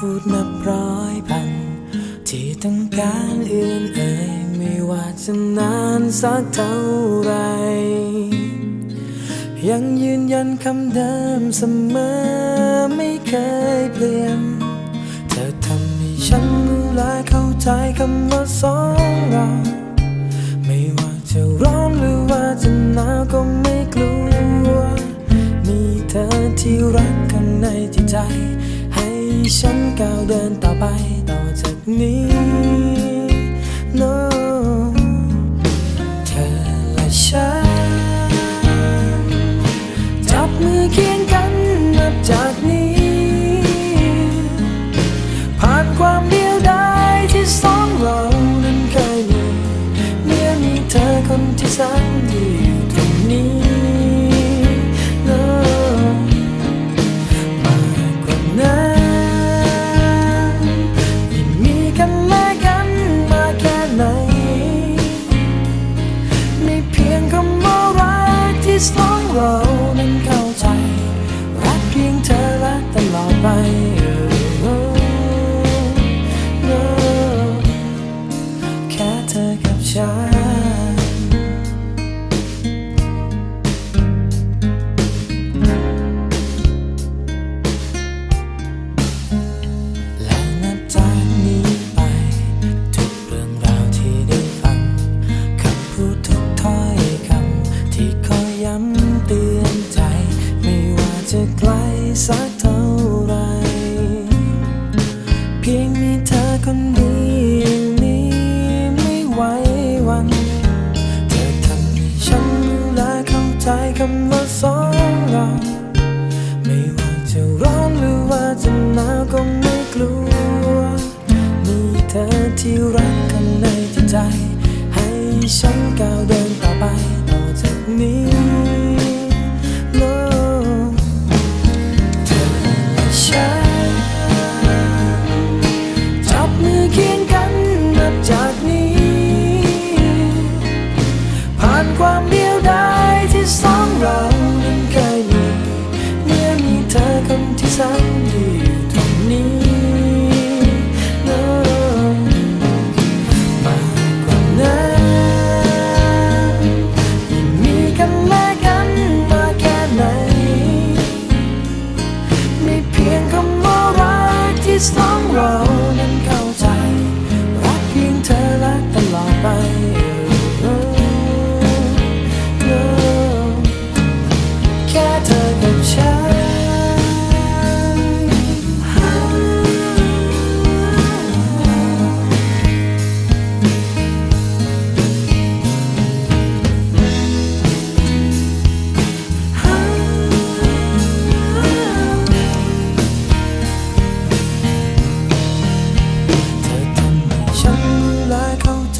พูดนับร้อยพัน ที่ต้องการอื่นเอ่ยไม่ว่าจะนานสักเท่าไร ยังยืนยันคำเดิมเสมอไม่เคยเปลี่ยน เธอทำให้ฉันรู้และเข้าใจคำว่าสองเราไม่ว่าจะร้อนหรือว่าจะหนาวก็ไม่กลัว มีเธอที่รักกันในจิตใจ ฉันก้าวเดินต่อไปต่อจากนี้ ไปแค่เธอกับฉันและนับจากนี้ไป ทุกเรื่องราวที่ได้ฟังคำพูดทุกถ้อยคำที่คอยย้ำเตือนใจ ไม่ว่าจะไกลสักเท่า ใจคำว่าสองเรา ไม่ว่าจะร้อนหรือว่าจะหนาวก็ไม่กลัว มีเธอที่รักกันในจิตใจ ให้ฉันก้าวเดินต่อไปต่อจากนี้ no เธอและฉันจับมือเคียงกันนับจากนี้ ผ่านความเดียวดาย ก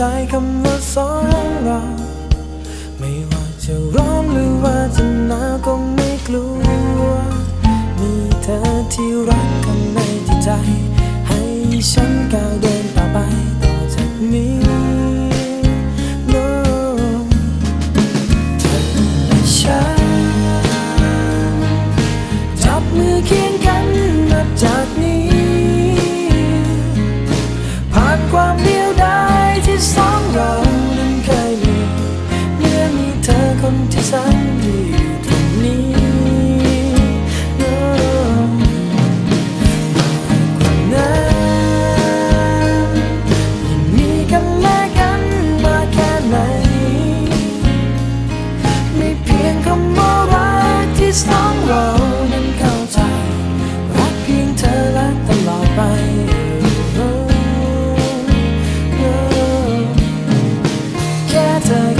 ใจคำว่าสองเรา ไม่ว่าจะร้อนหรือว่าจะหนาวก็ไม่กลัว มีเธอที่รักกันในจิตใจ ให้ฉันก้าวเดิน better